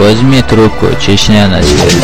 Возьми трубку, Чечня на связи.